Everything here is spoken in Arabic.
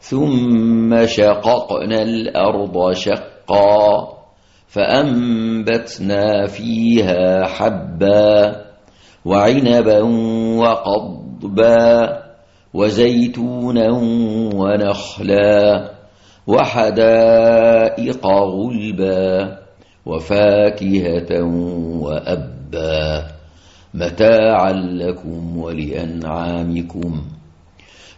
ثم شققنا الأرض شقا فأنبتنا فيها حبا وعنبا وقضبا وزيتونا ونخلا وحدائق غلبا وفاكهة وأبا متاعا لكم ولأنعامكم